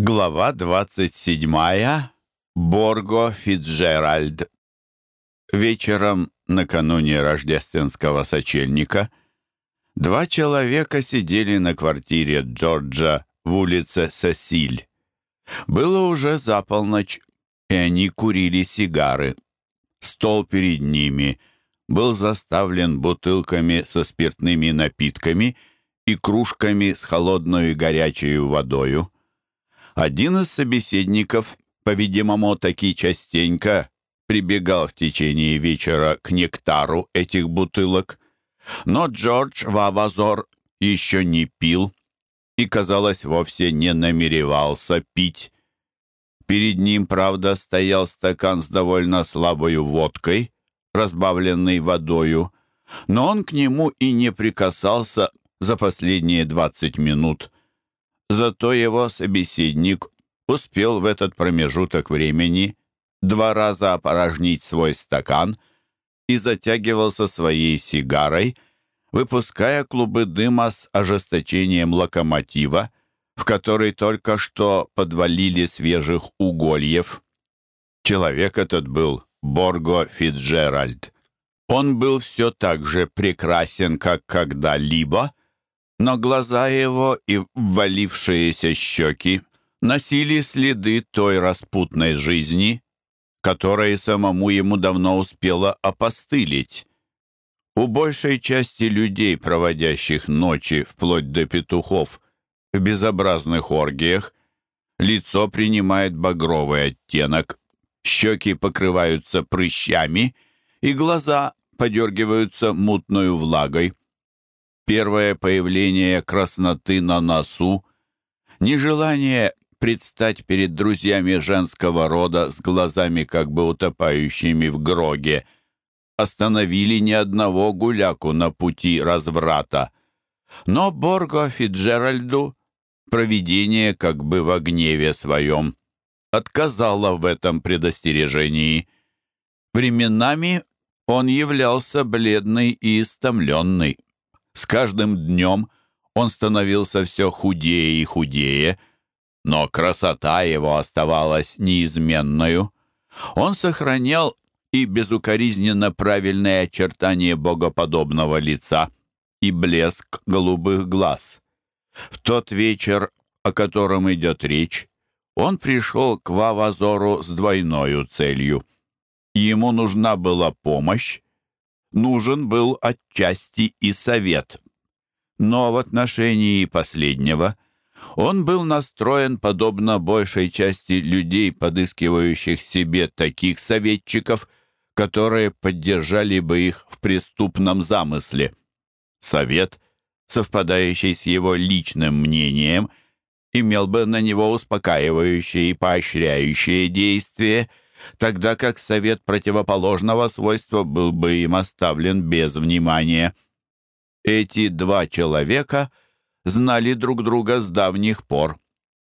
Глава 27. Борго Фицджеральд. Вечером, накануне рождественского сочельника, два человека сидели на квартире Джорджа в улице Сесиль. Было уже за полночь, и они курили сигары. Стол перед ними был заставлен бутылками со спиртными напитками и кружками с холодной и горячей водою. Один из собеседников, по-видимому, таки частенько прибегал в течение вечера к нектару этих бутылок. Но Джордж Вавазор еще не пил и, казалось, вовсе не намеревался пить. Перед ним, правда, стоял стакан с довольно слабою водкой, разбавленной водою, но он к нему и не прикасался за последние двадцать минут. Зато его собеседник успел в этот промежуток времени два раза опорожнить свой стакан и затягивался своей сигарой, выпуская клубы дыма с ожесточением локомотива, в который только что подвалили свежих угольев. Человек этот был Борго Фитджеральд. Он был все так же прекрасен, как когда-либо, но глаза его и ввалившиеся щеки носили следы той распутной жизни, которая самому ему давно успела опостылить. У большей части людей, проводящих ночи вплоть до петухов в безобразных оргиях, лицо принимает багровый оттенок, щеки покрываются прыщами и глаза подергиваются мутной влагой. первое появление красноты на носу, нежелание предстать перед друзьями женского рода с глазами, как бы утопающими в гроге, остановили ни одного гуляку на пути разврата. Но Борго Фиджеральду проведение, как бы в гневе своем, отказало в этом предостережении. Временами он являлся бледный и истомленный. С каждым днем он становился все худее и худее, но красота его оставалась неизменною. Он сохранял и безукоризненно правильное очертание богоподобного лица и блеск голубых глаз. В тот вечер, о котором идет речь, он пришел к Вавазору с двойной целью. Ему нужна была помощь, нужен был отчасти и совет. Но в отношении последнего он был настроен подобно большей части людей, подыскивающих себе таких советчиков, которые поддержали бы их в преступном замысле. Совет, совпадающий с его личным мнением, имел бы на него успокаивающее и поощряющее действие – тогда как совет противоположного свойства был бы им оставлен без внимания. Эти два человека знали друг друга с давних пор,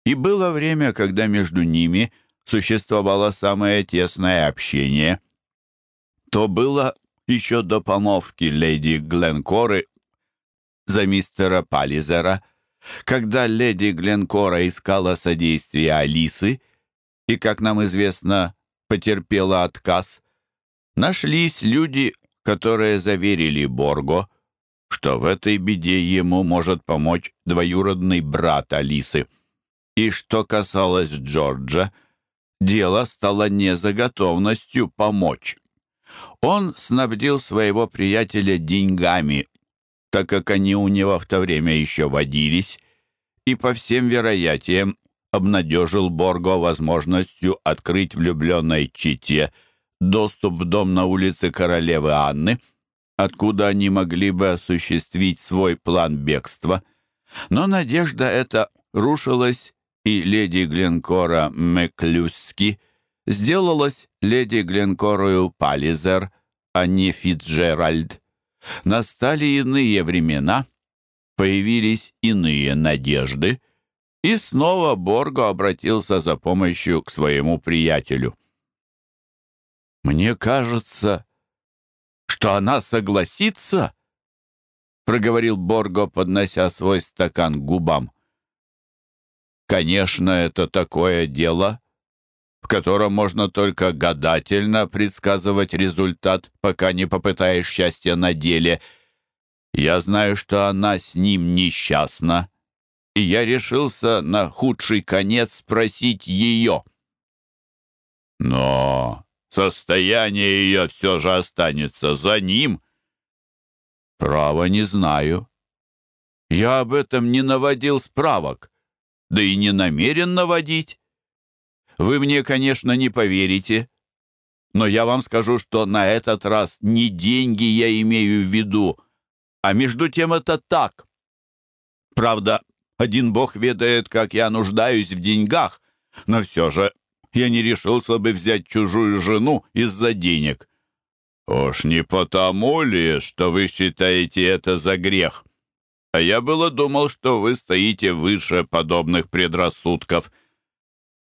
и было время, когда между ними существовало самое тесное общение. То было еще до помолвки леди Гленкоры за мистера Паллизера, когда леди Гленкора искала содействия Алисы, и, как Потерпела отказ. Нашлись люди, которые заверили Борго, что в этой беде ему может помочь двоюродный брат Алисы. И что касалось Джорджа, дело стало не за готовностью помочь. Он снабдил своего приятеля деньгами, так как они у него в то время еще водились, и по всем вероятиям обнадежил Борго возможностью открыть влюбленной Чите доступ в дом на улице королевы Анны, откуда они могли бы осуществить свой план бегства. Но надежда эта рушилась, и леди Гленкора Мэклюски сделалась леди Гленкорою Пализер, а не Фитджеральд. Настали иные времена, появились иные надежды — и снова Борго обратился за помощью к своему приятелю. «Мне кажется, что она согласится», — проговорил Борго, поднося свой стакан к губам. Конечно, это такое дело, в котором можно только гадательно предсказывать результат, пока не попытаешь счастья на деле. Я знаю, что она с ним несчастна, и я решился на худший конец спросить ее. Но состояние ее все же останется за ним. Право не знаю. Я об этом не наводил справок, да и не намерен наводить. Вы мне, конечно, не поверите, но я вам скажу, что на этот раз не деньги я имею в виду, а между тем это так. Правда, один Бог ведает, как я нуждаюсь в деньгах. Но все же я не решился бы взять чужую жену из-за денег». «Уж не потому ли, что вы считаете это за грех? А я было думал, что вы стоите выше подобных предрассудков».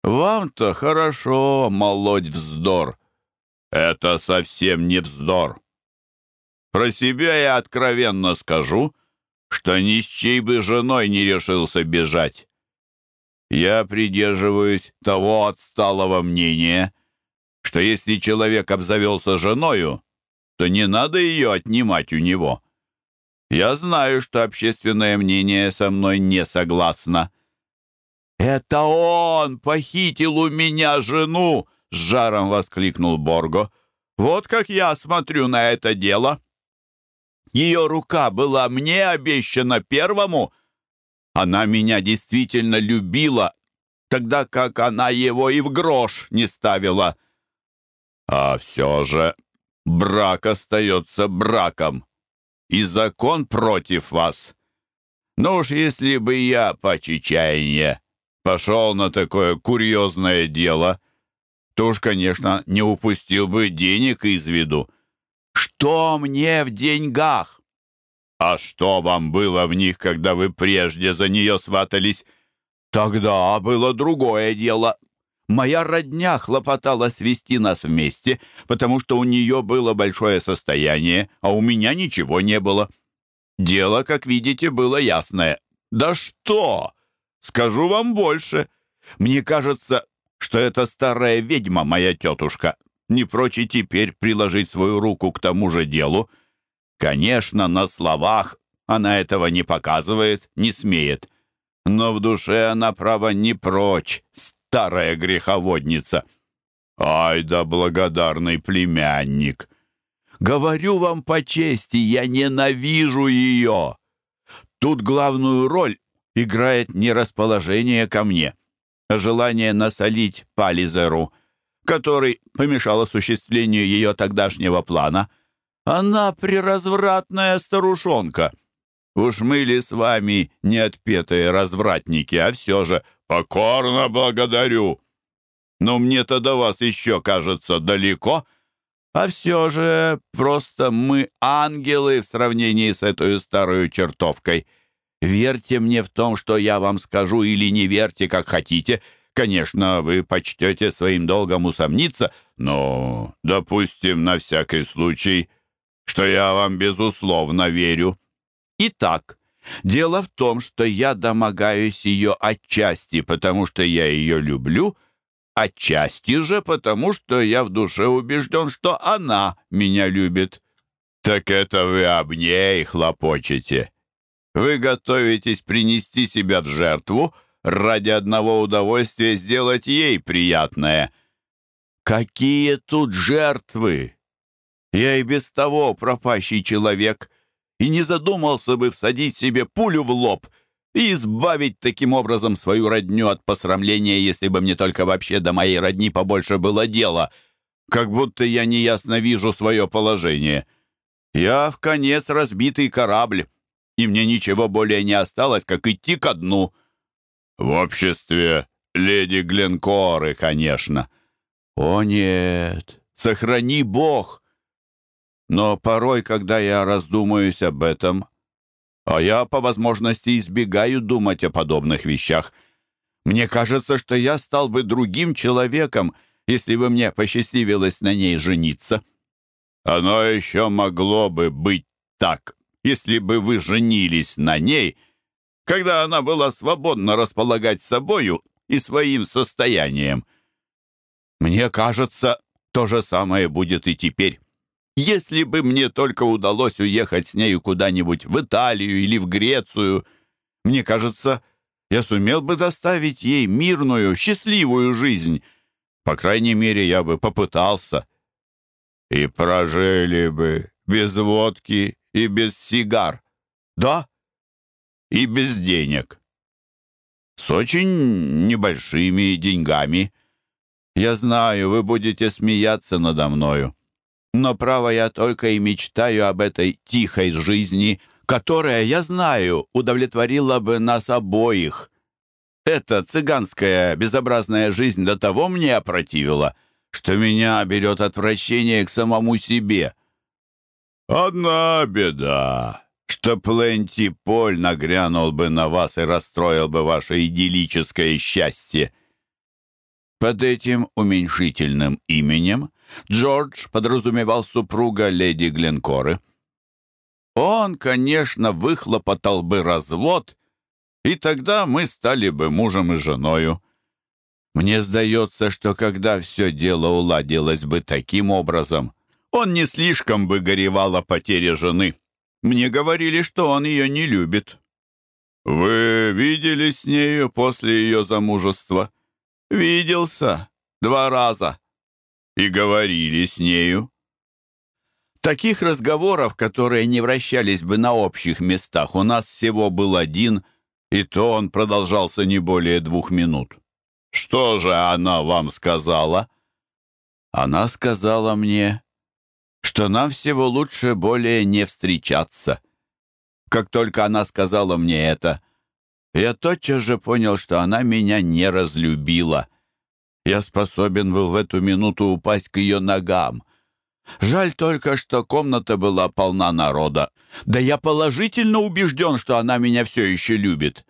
«Вам-то хорошо молоть вздор». «Это совсем не вздор. Про себя я откровенно скажу» что ни с чьей бы женой не решился бежать. Я придерживаюсь того отсталого мнения, что если человек обзавелся женою, то не надо ее отнимать у него. Я знаю, что общественное мнение со мной не согласно. «Это он похитил у меня жену!» — с жаром воскликнул Борго. «Вот как я смотрю на это дело!» Ее рука была мне обещана первому. Она меня действительно любила, тогда как она его и в грош не ставила. А все же брак остается браком, и закон против вас. Ну уж если бы я по чечаянию пошел на такое курьезное дело, то уж, конечно, не упустил бы денег из виду что мне в деньгах. А что вам было в них, когда вы прежде за нее сватались? Тогда было другое дело. Моя родня хлопотала свести нас вместе, потому что у нее было большое состояние, а у меня ничего не было. Дело, как видите, было ясное. Да что? Скажу вам больше. Мне кажется, что это старая ведьма, моя тетушка, не прочь и теперь приложить свою руку к тому же делу. Конечно, на словах она этого не показывает, не смеет. Но в душе она, право, не прочь, старая греховодница. Ай да благодарный племянник! Говорю вам по чести, я ненавижу ее. Тут главную роль играет не расположение ко мне, а желание насолить Пализеру — который помешал осуществлению ее тогдашнего плана. Она приразвратная старушонка. Уж мы ли с вами не отпетые развратники, а все же покорно благодарю. Но мне-то до вас еще, кажется, далеко. А все же просто мы ангелы в сравнении с этой старой чертовкой. Верьте мне в том, что я вам скажу, или не верьте, как хотите — конечно, вы почтете своим долгом усомниться, но, допустим, на всякий случай, что я вам безусловно верю. Итак, дело в том, что я домогаюсь ее отчасти, потому что я ее люблю, отчасти же потому, что я в душе убежден, что она меня любит. Так это вы об ней хлопочете. Вы готовитесь принести себя в жертву — ради одного удовольствия сделать ей приятное. Какие тут жертвы! Я и без того пропащий человек, и не задумался бы всадить себе пулю в лоб и избавить таким образом свою родню от посрамления, если бы мне только вообще до моей родни побольше было дело. как будто я неясно вижу свое положение. Я в конец разбитый корабль, и мне ничего более не осталось, как идти ко дну». В обществе леди Гленкоры, конечно. О нет, сохрани Бог! Но порой, когда я раздумаюсь об этом, а я по возможности избегаю думать о подобных вещах, мне кажется, что я стал бы другим человеком, если бы мне посчастливилось на ней жениться. Оно еще могло бы быть так если бы когда она была свободна располагать собою и своим состоянием. Мне кажется, то же самое будет и теперь. Если бы мне только удалось уехать с нею куда-нибудь в Италию или в Грецию, мне кажется, я сумел бы доставить ей мирную, счастливую жизнь. По крайней мере, я бы попытался. И прожили бы без водки и без сигар. Да, и без денег. С очень небольшими деньгами. Я знаю, вы будете смеяться надо мною. Но, право, я только и мечтаю об этой тихой жизни, которая, я знаю, удовлетворила бы нас обоих. Эта цыганская безобразная жизнь до того мне опротивила, что меня берет отвращение к самому себе. «Одна беда», что Пленти Поль нагрянул бы на вас и расстроил бы ваше идиллическое счастье. Под этим уменьшительным именем Джордж подразумевал супруга леди Гленкоры. Он, конечно, выхлопотал бы развод, и тогда мы стали бы мужем и женою. Мне сдается, что когда все дело уладилось бы таким образом, он не слишком бы горевал о потере жены. Мне говорили, что он ее не любит». «Вы видели с нею после ее замужества?» «Виделся. Два раза. И говорили с нею». Таких разговоров, которые не вращались бы на общих местах, у нас всего был один, и то он продолжался не более двух минут. «Что же она вам сказала?» «Она сказала мне, что нам всего лучше более не встречаться. Как только она сказала мне это, я тотчас же понял, что она меня не разлюбила. Я способен был в эту минуту упасть к ее ногам. Жаль только, что комната была полна народа. Да я положительно убежден, что она меня все еще любит.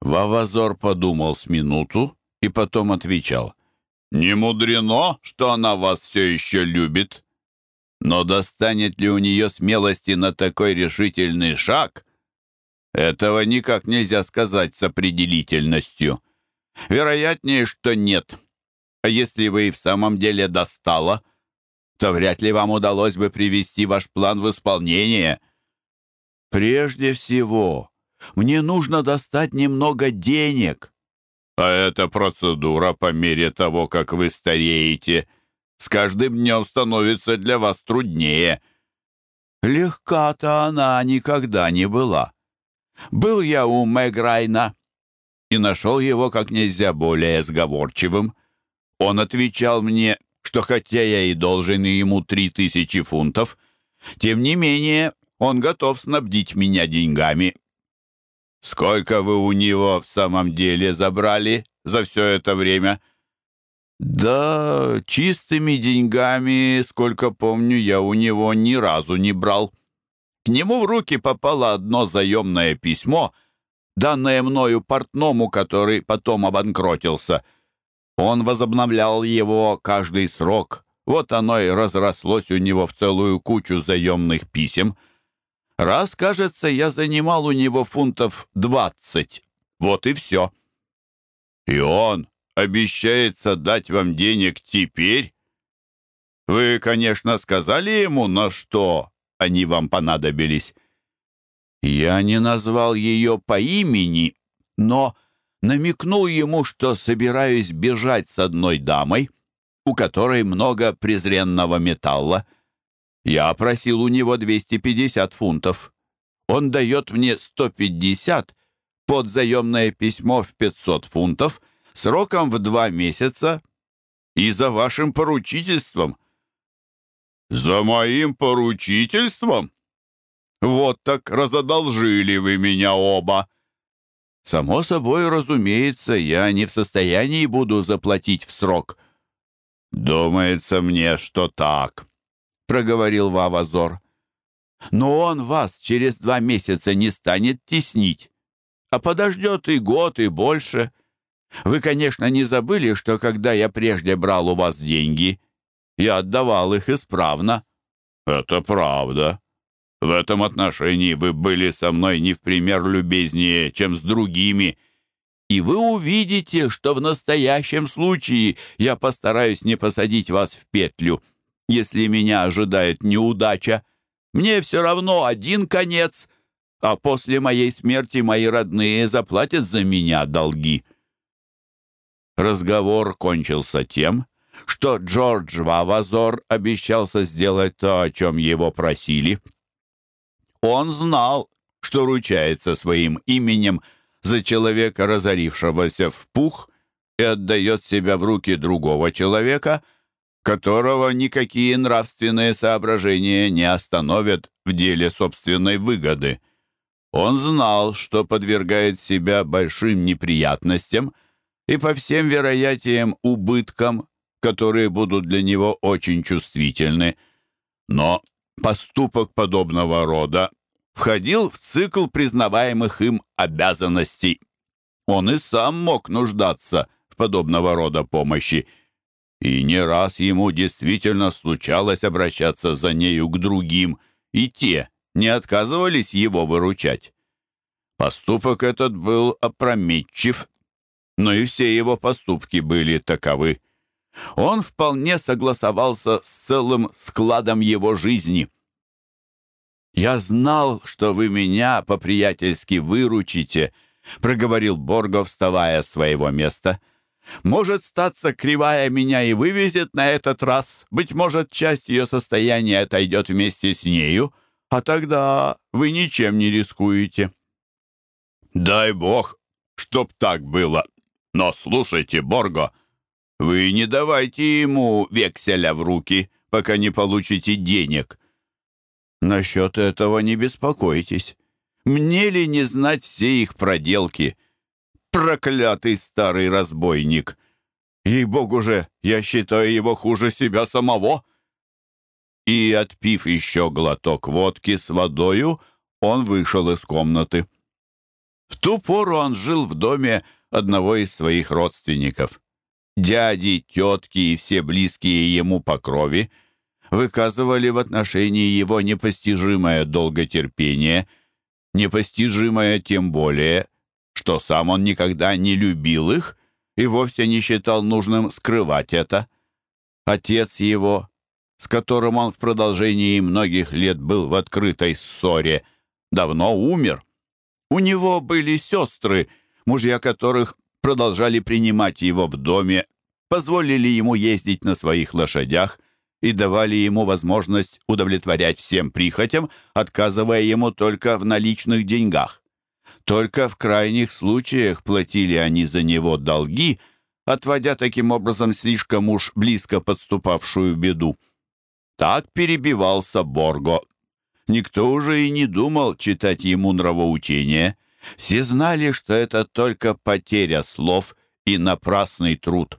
Вавазор подумал с минуту и потом отвечал. «Не мудрено, что она вас все еще любит. Но достанет ли у нее смелости на такой решительный шаг? Этого никак нельзя сказать с определительностью. Вероятнее, что нет. А если вы и в самом деле достала, то вряд ли вам удалось бы привести ваш план в исполнение. Прежде всего, мне нужно достать немного денег. А эта процедура по мере того, как вы стареете — с каждым днем становится для вас труднее. Легка-то она никогда не была. Был я у Мэграйна и нашел его как нельзя более сговорчивым. Он отвечал мне, что хотя я и должен ему три тысячи фунтов, тем не менее он готов снабдить меня деньгами. Сколько вы у него в самом деле забрали за все это время?» Да, чистыми деньгами сколько помню я у него ни разу не брал. К нему в руки попало одно заемное письмо, данное мною портному, который потом обанкротился. Он возобновлял его каждый срок. Вот оно и разрослось у него в целую кучу заемных писем. Раз, кажется, я занимал у него фунтов двадцать. Вот и все. И он Обещается дать вам денег теперь? Вы, конечно, сказали ему, на что они вам понадобились. Я не назвал ее по имени, но намекнул ему, что собираюсь бежать с одной дамой, у которой много презренного металла. Я просил у него 250 фунтов. Он дает мне 150 под заемное письмо в 500 фунтов — сроком в два месяца и за вашим поручительством». «За моим поручительством? Вот так разодолжили вы меня оба!» «Само собой, разумеется, я не в состоянии буду заплатить в срок». «Думается мне, что так», — проговорил Вавазор. «Но он вас через два месяца не станет теснить, а подождет и год, и больше. Вы, конечно, не забыли, что когда я прежде брал у вас деньги, я отдавал их исправно». «Это правда. В этом отношении вы были со мной не в пример любезнее, чем с другими. И вы увидите, что в настоящем случае я постараюсь не посадить вас в петлю. Если меня ожидает неудача, мне все равно один конец, а после моей смерти мои родные заплатят за меня долги» разговор кончился тем, что Джордж Вавазор обещался сделать то, о чем его просили. Он знал, что ручается своим именем за человека, разорившегося в пух, и отдает себя в руки другого человека, которого никакие нравственные соображения не остановят в деле собственной выгоды. Он знал, что подвергает себя большим неприятностям – и по всем вероятиям убыткам, которые будут для него очень чувствительны. Но Поступок подобного рода входил в цикл признаваемых им обязанностей. Он и сам мог нуждаться в подобного рода помощи, и не раз ему действительно случалось обращаться за нею к другим, и те не отказывались его выручать. Поступок этот был опрометчив, но и все его поступки были таковы. Он вполне согласовался с целым складом его жизни. «Я знал, что вы меня по-приятельски выручите», — проговорил Борго, вставая с своего места. «Может, статься кривая меня и вывезет на этот раз. Быть может, часть ее состояния отойдет вместе с нею, а тогда вы ничем не рискуете». «Дай бог, чтоб так было. Но слушайте, Борго, вы не давайте ему векселя в руки, пока не получите денег. Насчет этого не беспокойтесь. Мне ли не знать все их проделки? Проклятый старый разбойник! Ей-богу же, я считаю его хуже себя самого. И, отпив еще глоток водки с водою, он вышел из одного из своих родственников. Дяди, тетки и все близкие ему по крови выказывали в отношении его непостижимое долготерпение, непостижимое тем более, что сам он никогда не любил их и вовсе не считал нужным скрывать это. Отец его, с которым он в продолжении многих лет был в открытой ссоре, давно умер. У него были сестры — мужья которых продолжали принимать его в доме, позволили ему ездить на своих лошадях и давали ему возможность удовлетворять всем прихотям, отказывая ему только в наличных деньгах. Только в крайних случаях платили они за него долги, отводя таким образом слишком уж близко подступавшую беду. Так перебивался Борго. Никто уже и не думал читать ему нравоучения. Все Все знали, что это только потеря слов и напрасный труд.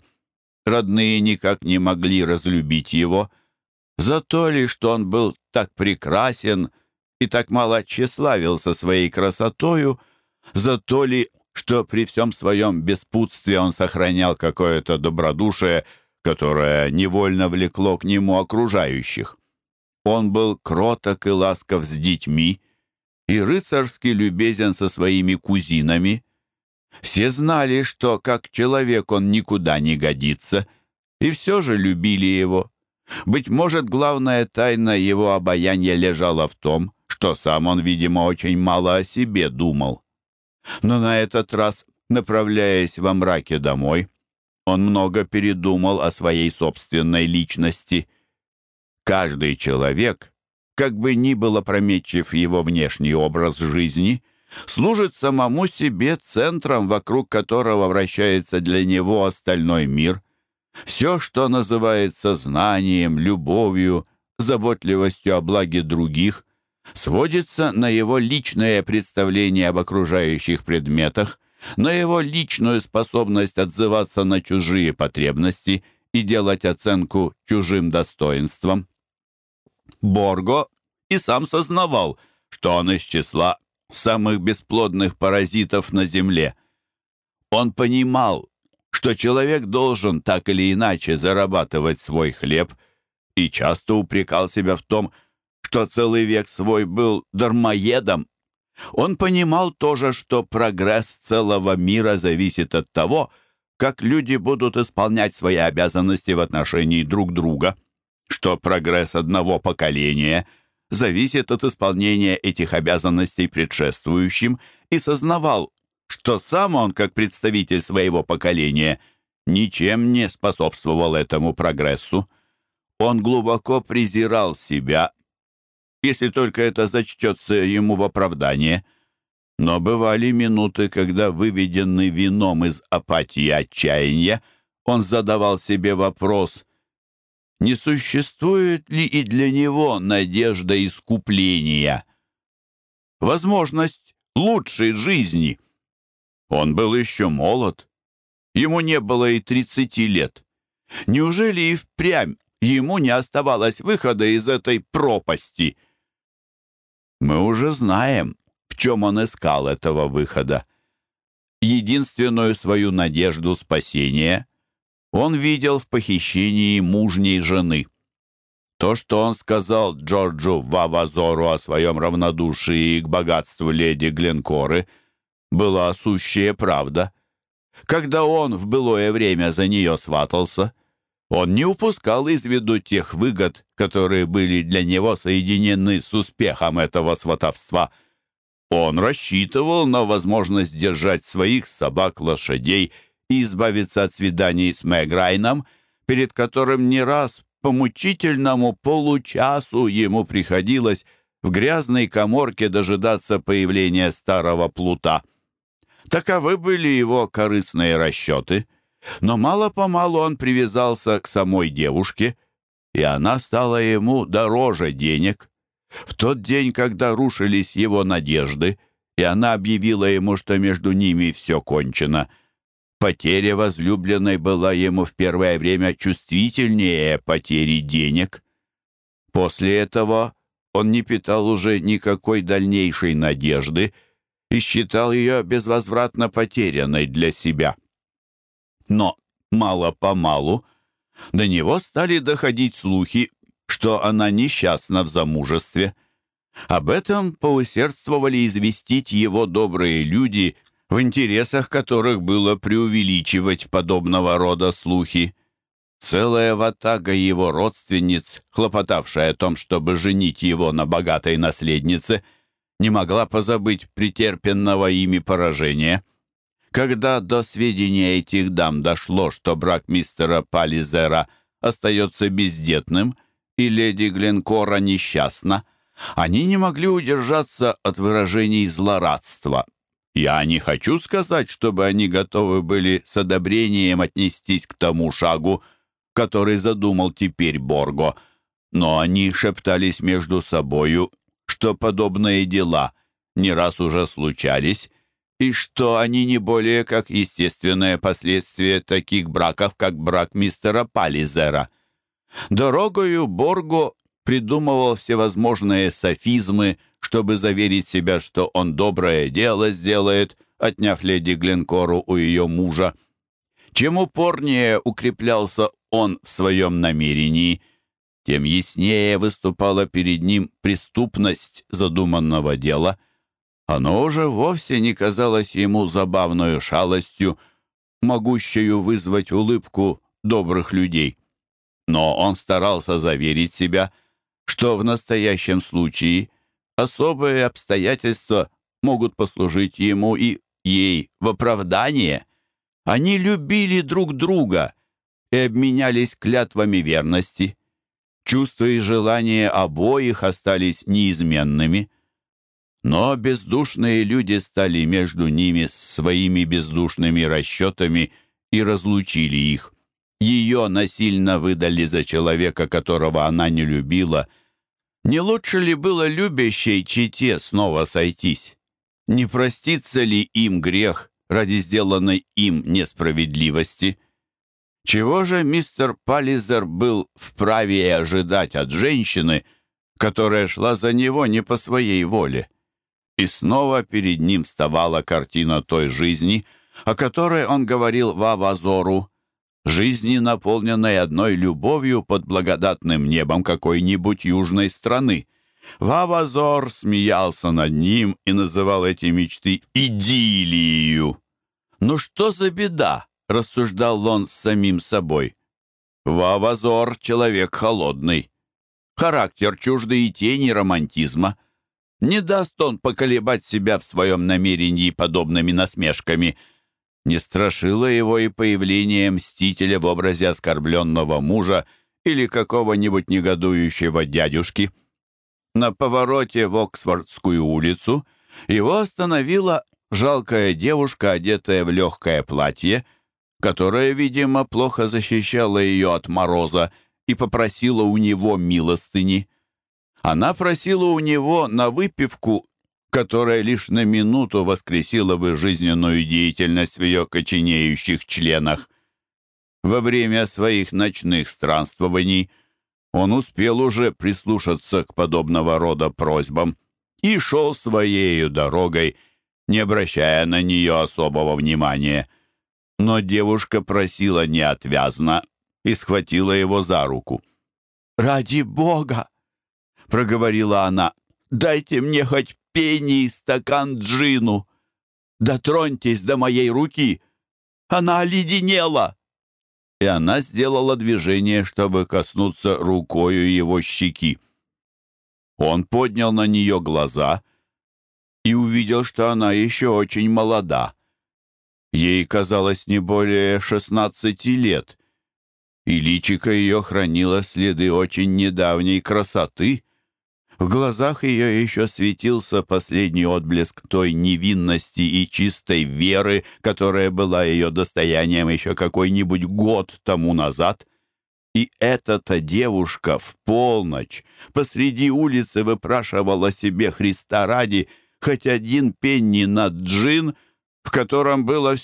Родные никак не могли разлюбить его. За то ли, что он был так прекрасен и так мало тщеславился своей красотою, за то ли, что при всем своем беспутстве он сохранял какое-то добродушие, которое невольно влекло к нему окружающих. Он был кроток и ласков с детьми, и рыцарски любезен со своими кузинами. Все знали, что как человек он никуда не годится, и все же любили его. Быть может, главная тайна его обаяния лежала в том, что сам он, видимо, очень мало о себе думал. Но на этот раз, направляясь во мраке домой, он много передумал о своей собственной личности. Каждый человек — как бы ни было прометчив его внешний образ жизни, служит самому себе центром, вокруг которого вращается для него остальной мир. Все, что называется знанием, любовью, заботливостью о благе других, сводится на его личное представление об окружающих предметах, на его личную способность отзываться на чужие потребности и делать оценку чужим достоинствам. Борго и сам сознавал, что он из числа самых бесплодных паразитов на Земле. Он понимал, что человек должен так или иначе зарабатывать свой хлеб и часто упрекал себя в том, что целый век свой был дармоедом. Он понимал тоже, что прогресс целого мира зависит от того, как люди будут исполнять свои обязанности в отношении друг друга – что прогресс одного поколения зависит от исполнения этих обязанностей предшествующим, и сознавал, что сам он, как представитель своего поколения, ничем не способствовал этому прогрессу. Он глубоко презирал себя, если только это зачтется ему в оправдание. Но бывали минуты, когда, выведенный вином из апатии отчаяния, он задавал себе вопрос — не существует ли и для него надежда искупления, возможность лучшей жизни. Он был еще молод, ему не было и 30 лет. Неужели и впрямь ему не оставалось выхода из этой пропасти? Мы уже знаем, в чем он искал этого выхода. Единственную свою надежду спасения — он видел в похищении мужней жены. То, что он сказал Джорджу Вавазору о своем равнодушии к богатству леди Гленкоры, была сущая правда. Когда он в былое время за нее сватался, он не упускал из виду тех выгод, которые были для него соединены с успехом этого сватовства. Он рассчитывал на возможность держать своих собак, лошадей – собак-лошадей и избавиться от свиданий с Мэграйном, перед которым не раз по мучительному получасу ему приходилось в грязной коморке дожидаться появления старого плута. Таковы были его корыстные расчеты, но мало-помалу он привязался к самой девушке, и она стала ему дороже денег. В тот день, когда рушились его надежды, и она объявила ему, что между ними все кончено, Потеря возлюбленной была ему в первое время чувствительнее потери денег. После этого он не питал уже никакой дальнейшей надежды и считал ее безвозвратно потерянной для себя. Но мало-помалу до него стали доходить слухи, что она несчастна в замужестве. Об этом поусердствовали известить его добрые люди в интересах которых было преувеличивать подобного рода слухи. Целая ватага его родственниц, хлопотавшая о том, чтобы женить его на богатой наследнице, не могла позабыть претерпенного ими поражения. Когда до сведения этих дам дошло, что брак мистера Пализера остается бездетным и леди Гленкора несчастна, они не могли удержаться от выражений злорадства Я не хочу сказать, чтобы они готовы были с одобрением отнестись к тому шагу, который задумал теперь Борго, но они шептались между собою, что подобные дела не раз уже случались, и что они не более как естественное последствие таких браков, как брак мистера Пализера — Дорогою Борго придумывал всевозможные софизмы, чтобы заверить себя, что он доброе дело сделает, отняв леди Глинкору у ее мужа. Чем упорнее укреплялся он в своем намерении, тем яснее выступала перед ним преступность задуманного дела. Оно уже вовсе не казалось ему забавной шалостью, могущую вызвать улыбку добрых людей. Но он старался заверить себя, что в настоящем случае особые обстоятельства могут послужить ему и ей в оправдание. Они любили друг друга и обменялись клятвами верности. Чувства и желания обоих остались неизменными. Но бездушные люди стали между ними своими бездушными расчетами и разлучили их. Ее насильно выдали за человека, которого она не любила — Не лучше ли было любящей чите снова сойтись? Не простится ли им грех ради сделанной им несправедливости? Чего же мистер Паллизер был вправе ожидать от женщины, которая шла за него не по своей воле? И снова перед ним вставала картина той жизни, наполненной одной любовью под благодатным небом какой-нибудь южной страны. Вавазор смеялся над ним и называл эти мечты идиллию. «Но «Ну что за беда?» — рассуждал он с самим собой. «Вавазор — человек холодный. Характер чуждый и тени романтизма. Не даст он поколебать себя в своем намерении подобными насмешками — не страшило его и появление мстителя в образе оскорбленного мужа или какого-нибудь негодующего дядюшки. На повороте в Оксфордскую улицу его остановила жалкая девушка, одетая в легкое платье, которое, видимо, плохо защищало ее от мороза и попросила у него милостыни. Она просила у него на выпивку которая лишь на минуту воскресила бы жизненную деятельность в ее коченеющих членах. Во время своих ночных странствований он успел уже прислушаться к подобного рода просьбам и шел своею дорогой, не обращая на нее особого внимания. Но девушка просила неотвязно и схватила его за руку. «Ради Бога!» — проговорила она. «Дайте мне хоть пении стакан джину. Дотроньтесь до моей руки. Она оледенела!» И она сделала движение, чтобы коснуться рукою его щеки. Он поднял на нее глаза и увидел, что она еще очень молода. Ей казалось не более шестнадцати лет, и личико ее хранило следы очень недавней красоты — В глазах ее еще светился последний отблеск той невинности и чистой веры, которая была ее достоянием еще какой-нибудь год тому назад. И эта-то девушка в полночь посреди улицы выпрашивала себе Христа ради хоть один пенни на джин, в котором было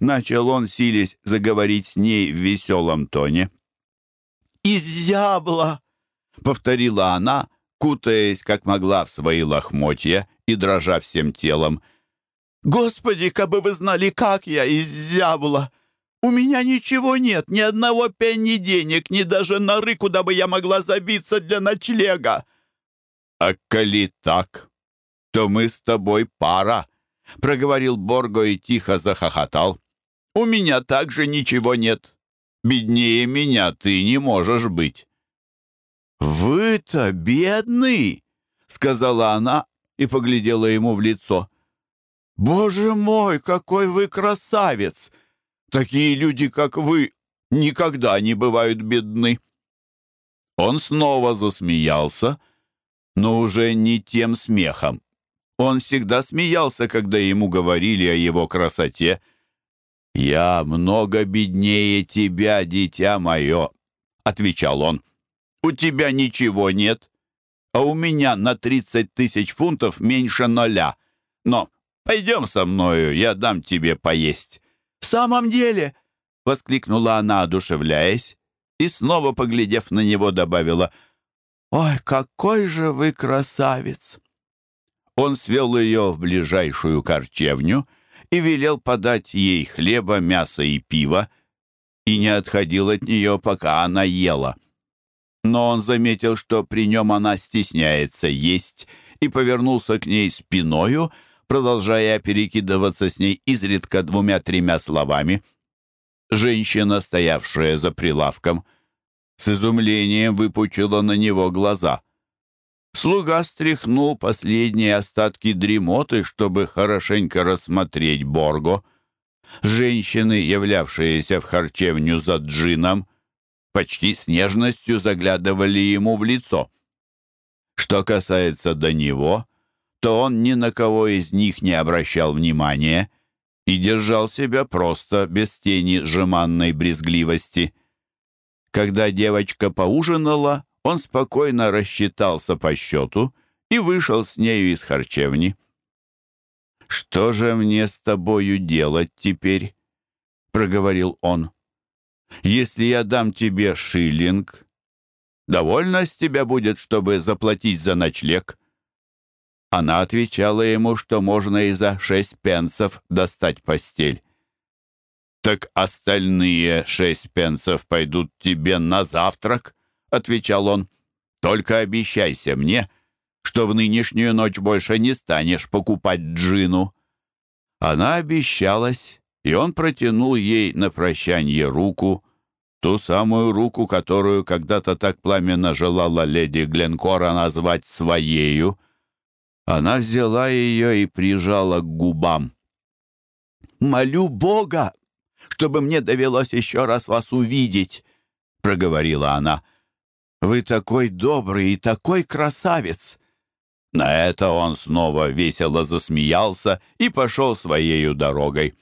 начал он, силясь заговорить с ней в веселом тоне. «Из зябла!» — повторила она, кутаясь, как могла, в свои лохмотья и дрожа всем телом. «Господи, бы вы знали, как я изябла! У меня ничего нет, ни одного пенни денег, ни даже норы, куда бы я могла забиться для ночлега!» «А коли так, то мы с тобой пара!» — проговорил Борго и тихо захохотал. У меня также ничего нет. Беднее меня ты не можешь быть». «Вы-то бедный!» — сказала она и поглядела ему в лицо. «Боже мой, какой вы красавец! Такие люди, как вы, никогда не бывают бедны!» Он снова засмеялся, но уже не тем смехом. Он всегда смеялся, когда ему говорили о его красоте — «Я много беднее тебя, дитя мое», — отвечал он. «У тебя ничего нет, а у меня на тридцать тысяч фунтов меньше ноля. Но пойдем со мною, я дам тебе поесть». «В самом деле», — воскликнула она, одушевляясь, и снова, поглядев на него, добавила, «Ой, какой же вы красавец!» Он свел ее в ближайшую корчевню — и велел подать ей хлеба, мяса и пива, и не отходил от нее, пока она ела. Но он заметил, что при нем она стесняется есть, и повернулся к ней спиною, продолжая перекидываться с ней изредка двумя-тремя словами. Женщина, стоявшая за прилавком, с изумлением выпучила на него глаза — Слуга стряхнул последние остатки дремоты, чтобы хорошенько рассмотреть Борго. Женщины, являвшиеся в харчевню за джином, почти с нежностью заглядывали ему в лицо. Что касается до него, то он ни на кого из них не обращал внимания и держал себя просто, без тени жеманной брезгливости. Когда девочка поужинала, он спокойно рассчитался по счету и вышел с нею из харчевни. «Что же мне с тобою делать теперь?» — проговорил он. «Если я дам тебе шиллинг, довольно с тебя будет, чтобы заплатить за ночлег?» Она отвечала ему, что можно и за шесть пенсов достать постель. «Так остальные шесть пенсов пойдут тебе на завтрак», — отвечал он. «Только обещайся мне, что в нынешнюю ночь больше не станешь покупать джину». Она обещалась, и он протянул ей на прощание руку, ту самую руку, которую когда-то так пламенно желала леди Гленкора назвать своею. Она взяла ее и прижала к губам. «Молю Бога, чтобы мне довелось еще раз вас увидеть», — проговорила она. «Вы такой добрый и такой красавец!» На это он снова весело засмеялся и пошел своею дорогой.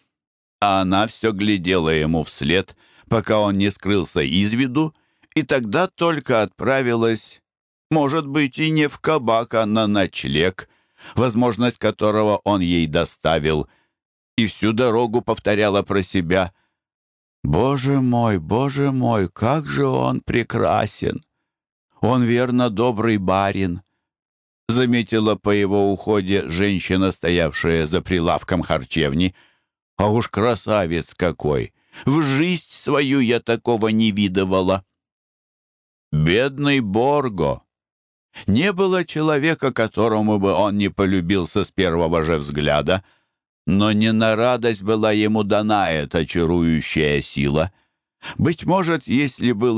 А она все глядела ему вслед, пока он не скрылся из виду, и тогда только отправилась, может быть, и не в кабак, а на ночлег, возможность которого он ей доставил, и всю дорогу повторяла про себя «Боже мой, боже мой, как же он прекрасен! Он, верно, добрый барин!» заметила по его уходе женщина, стоявшая за прилавком харчевни. «А уж красавец какой! В жизнь свою я такого не видывала!» «Бедный Борго!» Не было человека, которому бы он не полюбился с первого же взгляда, но не на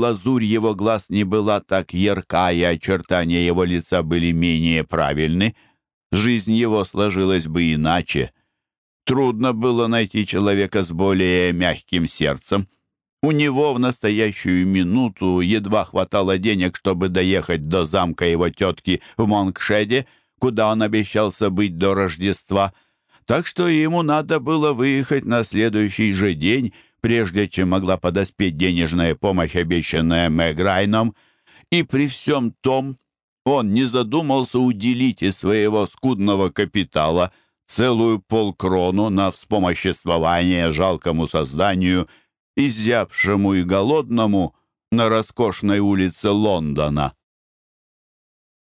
радость была ему дана эта чарующая сила. Быть может, если бы лазурь его глаз не была так ярка, и очертания его лица были менее правильны, жизнь его сложилась бы иначе. Трудно было найти человека с более мягким сердцем. У него в настоящую минуту едва